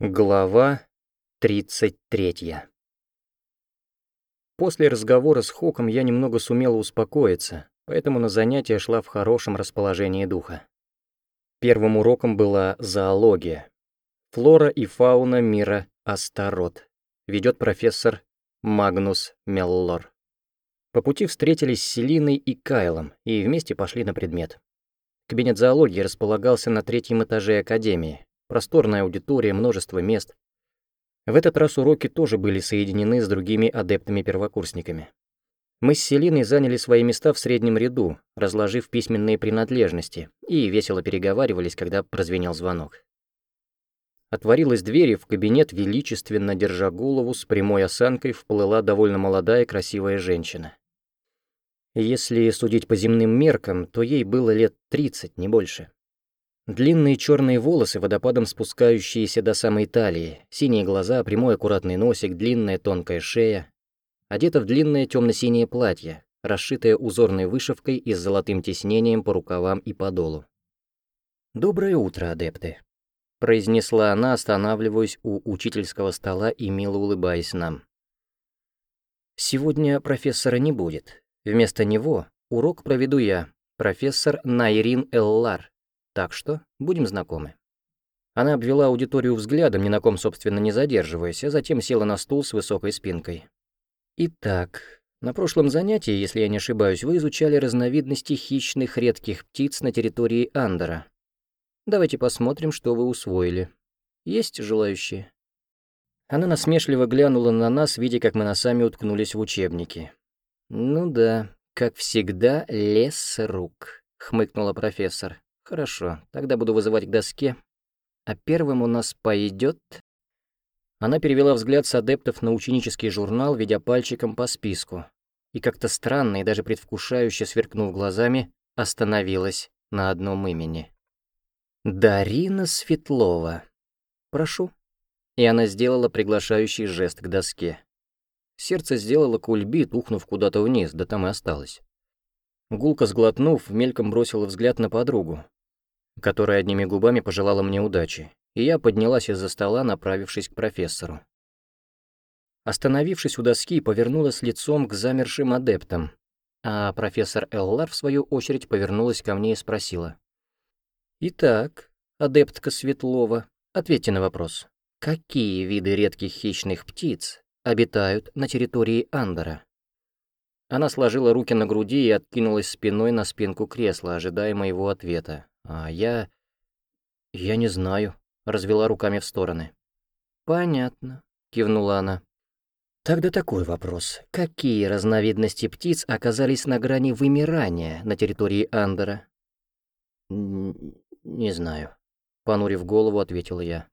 Глава 33 После разговора с Хоком я немного сумела успокоиться, поэтому на занятия шла в хорошем расположении духа. Первым уроком была зоология. Флора и фауна мира Астарот. Ведет профессор Магнус Меллор. По пути встретились с Селиной и Кайлом и вместе пошли на предмет. Кабинет зоологии располагался на третьем этаже академии. Просторная аудитория, множество мест. В этот раз уроки тоже были соединены с другими адептами-первокурсниками. Мы с Селиной заняли свои места в среднем ряду, разложив письменные принадлежности, и весело переговаривались, когда прозвенел звонок. Отворилась дверь, и в кабинет, величественно держа голову, с прямой осанкой вплыла довольно молодая красивая женщина. Если судить по земным меркам, то ей было лет 30, не больше. Длинные черные волосы, водопадом спускающиеся до самой талии, синие глаза, прямой аккуратный носик, длинная тонкая шея. Одета в длинное темно-синее платье, расшитое узорной вышивкой и с золотым тиснением по рукавам и подолу. «Доброе утро, адепты», — произнесла она, останавливаясь у учительского стола и мило улыбаясь нам. «Сегодня профессора не будет. Вместо него урок проведу я, профессор Найрин Эллар, так что будем знакомы». Она обвела аудиторию взглядом, ни на ком, собственно, не задерживаясь, а затем села на стул с высокой спинкой. «Итак, на прошлом занятии, если я не ошибаюсь, вы изучали разновидности хищных редких птиц на территории Андора. Давайте посмотрим, что вы усвоили. Есть желающие?» Она насмешливо глянула на нас, видя, как мы носами уткнулись в учебники. «Ну да, как всегда, лес рук», — хмыкнула профессор. Хорошо, тогда буду вызывать к доске. А первым у нас пойдет. Она перевела взгляд с адептов на ученический журнал, ведя пальчиком по списку. И как-то странно и даже предвкушающе сверкнув глазами, остановилась на одном имени. «Дарина Светлова. Прошу». И она сделала приглашающий жест к доске. Сердце сделало кульбит, ухнув куда-то вниз, да там и осталось. Гулко сглотнув, мельком бросила взгляд на подругу, которая одними губами пожелала мне удачи, и я поднялась из-за стола, направившись к профессору. Остановившись у доски, повернулась лицом к замершим адептам, а профессор Эллар, в свою очередь, повернулась ко мне и спросила. «Итак, адептка Светлова, ответьте на вопрос. Какие виды редких хищных птиц обитают на территории Андора?» Она сложила руки на груди и откинулась спиной на спинку кресла, ожидая моего ответа. А я... Я не знаю, развела руками в стороны. Понятно, кивнула она. Тогда такой вопрос. Какие разновидности птиц оказались на грани вымирания на территории Андера? «Не знаю», — понурив голову, ответила я.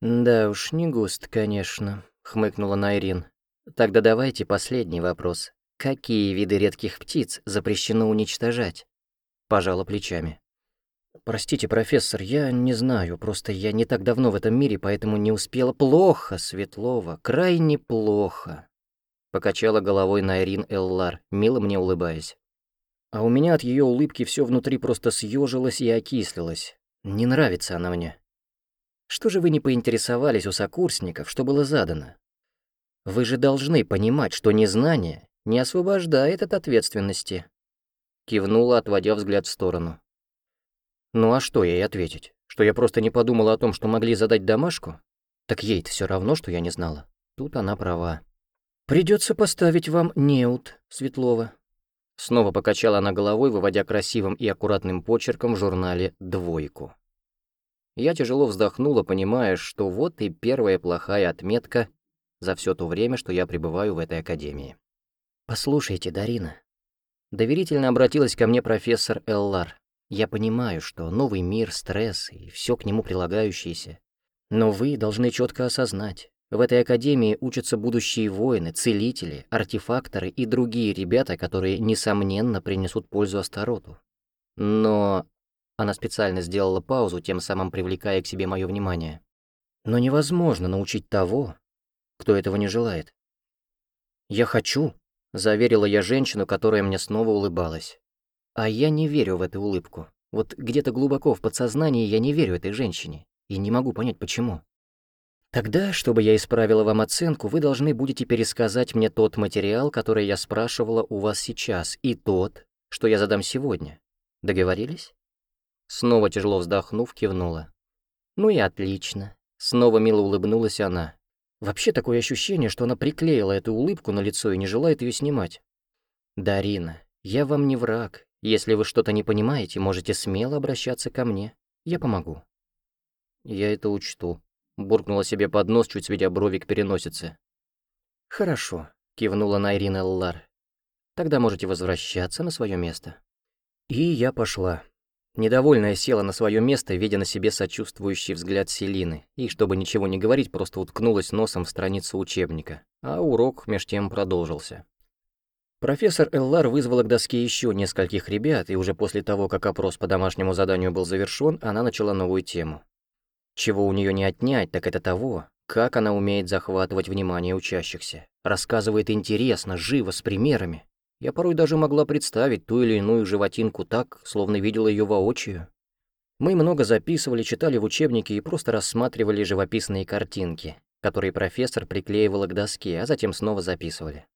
«Да уж, не густ, конечно», — хмыкнула Найрин. «Тогда давайте последний вопрос. Какие виды редких птиц запрещено уничтожать?» Пожала плечами. «Простите, профессор, я не знаю, просто я не так давно в этом мире, поэтому не успела. Плохо, Светлова, крайне плохо», — покачала головой Найрин Эллар, мило мне улыбаясь. А у меня от ее улыбки все внутри просто съежилось и окислилось. Не нравится она мне. Что же вы не поинтересовались у сокурсников, что было задано? Вы же должны понимать, что незнание не освобождает от ответственности. Кивнула, отводя взгляд в сторону. Ну а что ей ответить? Что я просто не подумала о том, что могли задать домашку? Так ей-то все равно, что я не знала. Тут она права. Придется поставить вам неут, Светлова. Снова покачала она головой, выводя красивым и аккуратным почерком в журнале «двойку». Я тяжело вздохнула, понимая, что вот и первая плохая отметка за все то время, что я пребываю в этой академии. «Послушайте, Дарина». Доверительно обратилась ко мне профессор Эллар. Я понимаю, что новый мир, стресс и все к нему прилагающееся. Но вы должны четко осознать, в этой академии учатся будущие воины, целители, артефакторы и другие ребята, которые, несомненно, принесут пользу Астароту. Но... Она специально сделала паузу, тем самым привлекая к себе мое внимание. Но невозможно научить того, кто этого не желает. «Я хочу», — заверила я женщину, которая мне снова улыбалась. А я не верю в эту улыбку. Вот где-то глубоко в подсознании я не верю этой женщине. И не могу понять, почему. Тогда, чтобы я исправила вам оценку, вы должны будете пересказать мне тот материал, который я спрашивала у вас сейчас, и тот, что я задам сегодня. Договорились? Снова тяжело вздохнув, кивнула. Ну и отлично. Снова мило улыбнулась она. Вообще такое ощущение, что она приклеила эту улыбку на лицо и не желает ее снимать. «Дарина, я вам не враг. Если вы что-то не понимаете, можете смело обращаться ко мне. Я помогу». «Я это учту», — буркнула себе под нос, чуть сведя брови к переносице. «Хорошо», — кивнула на Ирина Эллар. «Тогда можете возвращаться на свое место». И я пошла. Недовольная села на свое место, видя на себе сочувствующий взгляд Селины, и, чтобы ничего не говорить, просто уткнулась носом в страницу учебника, а урок меж тем продолжился. Профессор Эллар вызвала к доске еще нескольких ребят, и уже после того, как опрос по домашнему заданию был завершен, она начала новую тему. Чего у нее не отнять, так это того, как она умеет захватывать внимание учащихся. Рассказывает интересно, живо, с примерами. Я порой даже могла представить ту или иную животинку так, словно видела ее воочию. Мы много записывали, читали в учебнике и просто рассматривали живописные картинки, которые профессор приклеивала к доске, а затем снова записывали.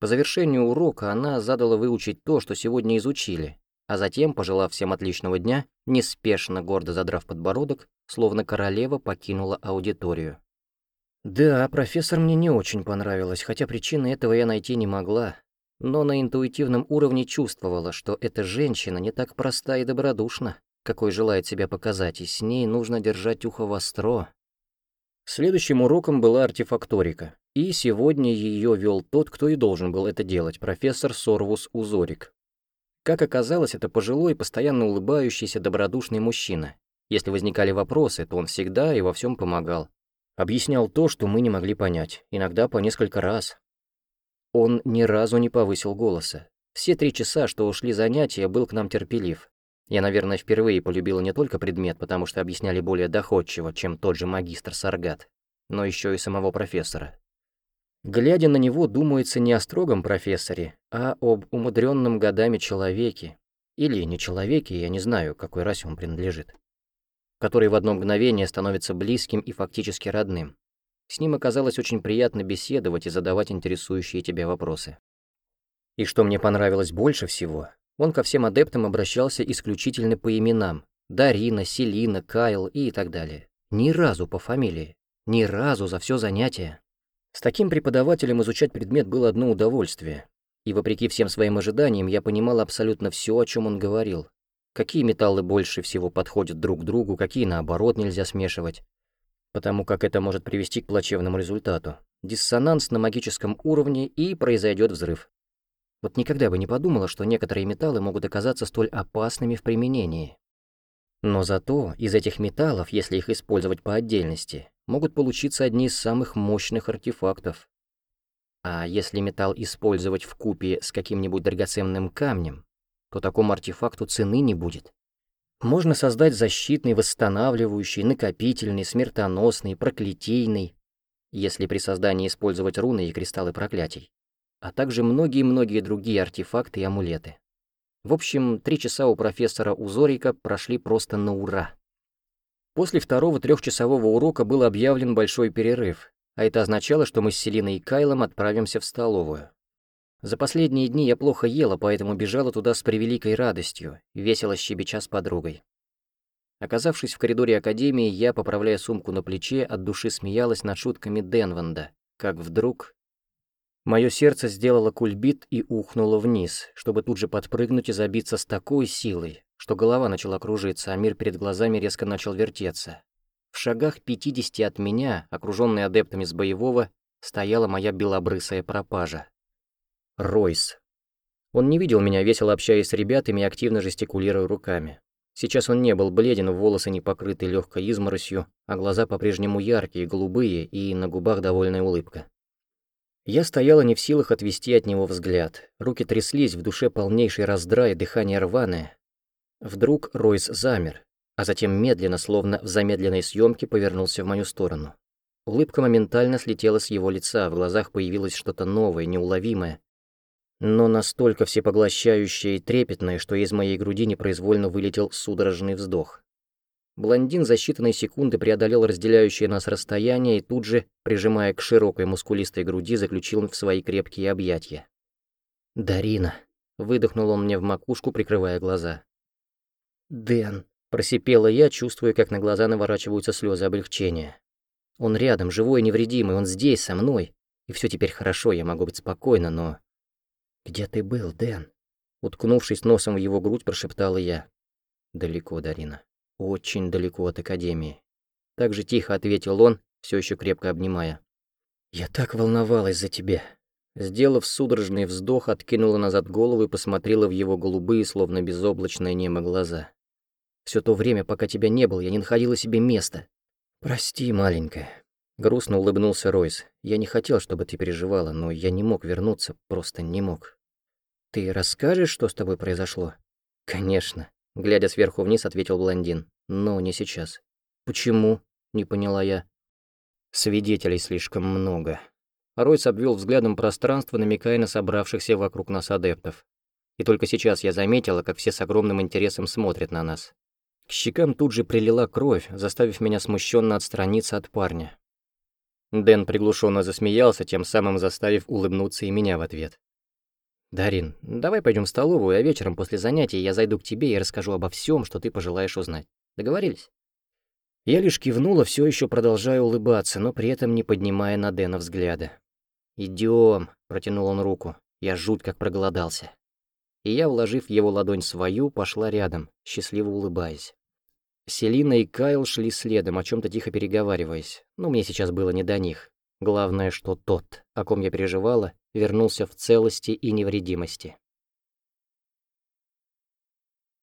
По завершению урока она задала выучить то, что сегодня изучили, а затем, пожелав всем отличного дня, неспешно, гордо задрав подбородок, словно королева покинула аудиторию. Да, профессор мне не очень понравилась, хотя причины этого я найти не могла, но на интуитивном уровне чувствовала, что эта женщина не так проста и добродушна, какой желает себя показать, и с ней нужно держать ухо востро. Следующим уроком была артефакторика, и сегодня ее вел тот, кто и должен был это делать, профессор Сорвус Узорик. Как оказалось, это пожилой, постоянно улыбающийся, добродушный мужчина. Если возникали вопросы, то он всегда и во всем помогал. Объяснял то, что мы не могли понять, иногда по несколько раз, он ни разу не повысил голоса. Все три часа, что ушли занятия, был к нам терпелив. Я, наверное, впервые полюбила не только предмет, потому что объясняли более доходчиво, чем тот же магистр Саргат, но еще и самого профессора. Глядя на него, думается не о строгом профессоре, а об умудренном годами человеке. Или не человеке, я не знаю, какой расе он принадлежит. Который в одно мгновение становится близким и фактически родным. С ним оказалось очень приятно беседовать и задавать интересующие тебя вопросы. И что мне понравилось больше всего, он ко всем адептам обращался исключительно по именам. Дарина, Селина, Кайл и так далее. Ни разу по фамилии. Ни разу за все занятие. С таким преподавателем изучать предмет было одно удовольствие. И вопреки всем своим ожиданиям, я понимал абсолютно все, о чем он говорил. Какие металлы больше всего подходят друг к другу, какие, наоборот, нельзя смешивать потому как это может привести к плачевному результату. Диссонанс на магическом уровне и произойдет взрыв. Вот никогда бы не подумала, что некоторые металлы могут оказаться столь опасными в применении. Но зато из этих металлов, если их использовать по отдельности, могут получиться одни из самых мощных артефактов. А если металл использовать в купе с каким-нибудь драгоценным камнем, то такому артефакту цены не будет. Можно создать защитный, восстанавливающий, накопительный, смертоносный, проклятийный, если при создании использовать руны и кристаллы проклятий, а также многие-многие другие артефакты и амулеты. В общем, три часа у профессора Узорика прошли просто на ура. После второго трехчасового урока был объявлен большой перерыв, а это означало, что мы с Селиной и Кайлом отправимся в столовую. За последние дни я плохо ела, поэтому бежала туда с превеликой радостью, весело щебеча с подругой. Оказавшись в коридоре академии, я, поправляя сумку на плече, от души смеялась над шутками Денванда, как вдруг... Мое сердце сделало кульбит и ухнуло вниз, чтобы тут же подпрыгнуть и забиться с такой силой, что голова начала кружиться, а мир перед глазами резко начал вертеться. В шагах пятидесяти от меня, окружённой адептами с боевого, стояла моя белобрысая пропажа. Ройс. Он не видел меня, весело общаясь с ребятами и активно жестикулируя руками. Сейчас он не был бледен, волосы не покрыты легкой изморосью, а глаза по-прежнему яркие, голубые и на губах довольная улыбка. Я стояла не в силах отвести от него взгляд. Руки тряслись, в душе полнейший раздрай, дыхание рваное. Вдруг Ройс замер, а затем медленно, словно в замедленной съемке, повернулся в мою сторону. Улыбка моментально слетела с его лица, в глазах появилось что-то новое, неуловимое, но настолько всепоглощающее и трепетное, что из моей груди непроизвольно вылетел судорожный вздох. Блондин за считанные секунды преодолел разделяющее нас расстояние и тут же, прижимая к широкой мускулистой груди, заключил в свои крепкие объятия. «Дарина», — выдохнул он мне в макушку, прикрывая глаза. «Дэн», — просипела я, чувствуя, как на глаза наворачиваются слезы облегчения. «Он рядом, живой и невредимый, он здесь, со мной. И все теперь хорошо, я могу быть спокойна, но...» «Где ты был, Дэн?» Уткнувшись носом в его грудь, прошептала я. «Далеко, Дарина. Очень далеко от Академии». Так же тихо ответил он, все еще крепко обнимая. «Я так волновалась за тебя». Сделав судорожный вздох, откинула назад голову и посмотрела в его голубые, словно безоблачное небо глаза. Все то время, пока тебя не было, я не находила себе места. Прости, маленькая». Грустно улыбнулся Ройс. «Я не хотел, чтобы ты переживала, но я не мог вернуться, просто не мог». «Ты расскажешь, что с тобой произошло?» «Конечно», — глядя сверху вниз, ответил блондин. «Но не сейчас». «Почему?» — не поняла я. «Свидетелей слишком много». Ройс обвел взглядом пространство, намекая на собравшихся вокруг нас адептов. И только сейчас я заметила, как все с огромным интересом смотрят на нас. К щекам тут же прилила кровь, заставив меня смущенно отстраниться от парня. Дэн приглушенно засмеялся, тем самым заставив улыбнуться и меня в ответ. «Дарин, давай пойдем в столовую, а вечером после занятий я зайду к тебе и расскажу обо всем, что ты пожелаешь узнать. Договорились?» Я лишь кивнула, все еще продолжая улыбаться, но при этом не поднимая на Дэна взгляда. Идем, протянул он руку. Я жуть как проголодался. И я, вложив его ладонь свою, пошла рядом, счастливо улыбаясь. Селина и Кайл шли следом, о чем то тихо переговариваясь, но мне сейчас было не до них. Главное, что тот, о ком я переживала, вернулся в целости и невредимости.